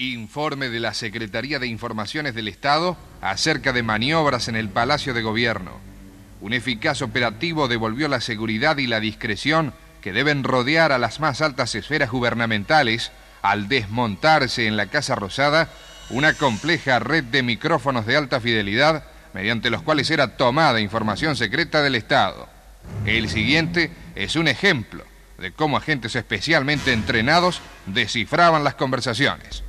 Informe de la Secretaría de Informaciones del Estado acerca de maniobras en el Palacio de Gobierno. Un eficaz operativo devolvió la seguridad y la discreción que deben rodear a las más altas esferas gubernamentales al desmontarse en la Casa Rosada una compleja red de micrófonos de alta fidelidad mediante los cuales era tomada información secreta del Estado. El siguiente es un ejemplo de cómo agentes especialmente entrenados descifraban las conversaciones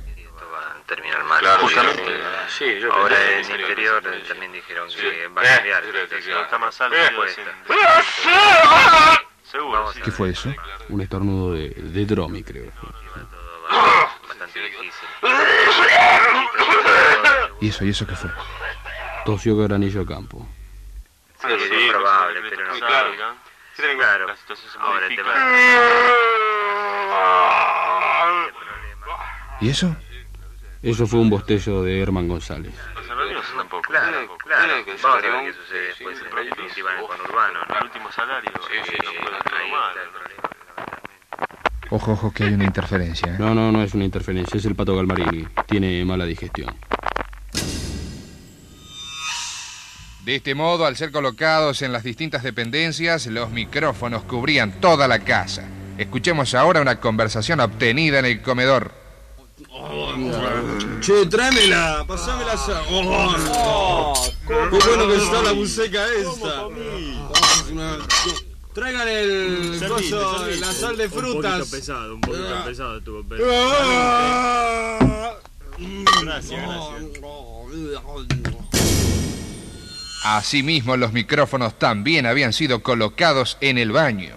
Claro, justamente. Sí, yo Ahora en el interior también dijeron que va a cambiar. está más alto. Seguro. ¿Qué fue eso? Un estornudo de, de Dromi, creo. Bastante difícil. ¿Y eso? ¿Y eso qué fue? Tosió Granillo Campo. Sí, es probable, pero no. Claro, claro. La situación se Ahora el tema. ¿Y eso? Eso fue un bostezo de Herman González. tampoco. Claro, claro. Vamos a ver qué sucede después en definitiva en el conurbano, ¿no? El último salario. Sí, sí, no ahí problema. Ojo, ojo, que hay una interferencia. ¿eh? No, no, no es una interferencia, es el pato Galmarini. Tiene mala digestión. De este modo, al ser colocados en las distintas dependencias, los micrófonos cubrían toda la casa. Escuchemos ahora una conversación obtenida en el comedor. Che, tráemela, pasámela esa. Oh, qué bueno que está la buceca esta. Traigan el coso, la sal de frutas. Un poquito pesado, un poquito Ah. pesado estuvo, pero... Ah. Gracias, gracias. Asimismo, los micrófonos también habían sido colocados en el baño.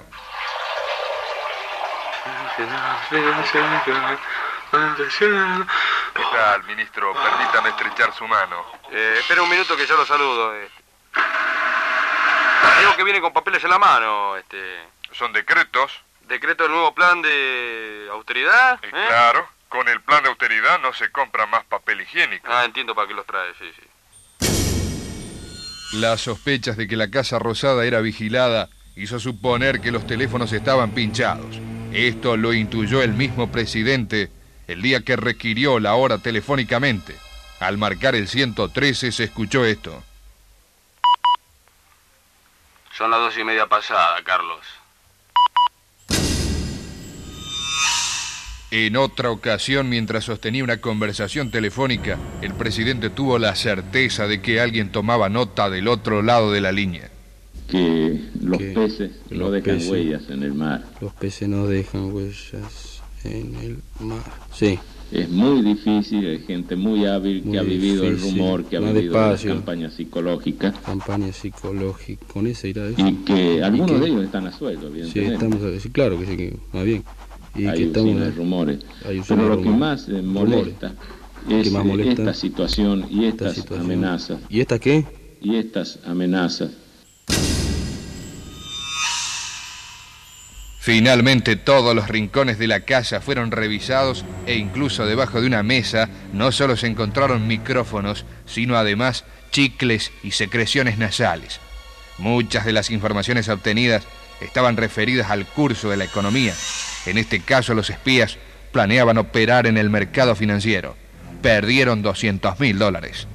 ¿Qué tal, ministro? Permítame estrechar su mano. Eh, espera un minuto que yo lo saludo. eh. Digo que viene con papeles en la mano. Este, Son decretos. decreto del nuevo plan de austeridad. Y ¿eh? claro, con el plan de austeridad no se compra más papel higiénico. Ah, entiendo para qué los trae, sí, sí. Las sospechas de que la Casa Rosada era vigilada hizo suponer que los teléfonos estaban pinchados. Esto lo intuyó el mismo presidente el día que requirió la hora telefónicamente. Al marcar el 113 se escuchó esto. Son las dos y media pasada, Carlos. En otra ocasión, mientras sostenía una conversación telefónica, el presidente tuvo la certeza de que alguien tomaba nota del otro lado de la línea. que los Que peces no los dejan peces- huellas en el mar. Los peces no dejan huellas en el mar. Sí, Es muy difícil, hay gente muy hábil Muy que ha vivido el rumor, que ha Más vivido la despacio. campaña psicológica campaña psicológica. Con esa irá y que algunos que- de ellos están a sueldo, Sí, evidentemente. estamos a sí, claro que sí, que más bien. Y hay que estamos de rumores. hay Pero lo que más eh, molesta es más eh, molesta? esta situación y esta estas situación. amenazas. ¿Y esta qué? Y estas amenazas. Finalmente todos los rincones de la casa fueron revisados e incluso debajo de una mesa no solo se encontraron micrófonos, sino además chicles y secreciones nasales. Muchas de las informaciones obtenidas estaban referidas al curso de la economía. En este caso los espías planeaban operar en el mercado financiero. Perdieron 200 mil dólares.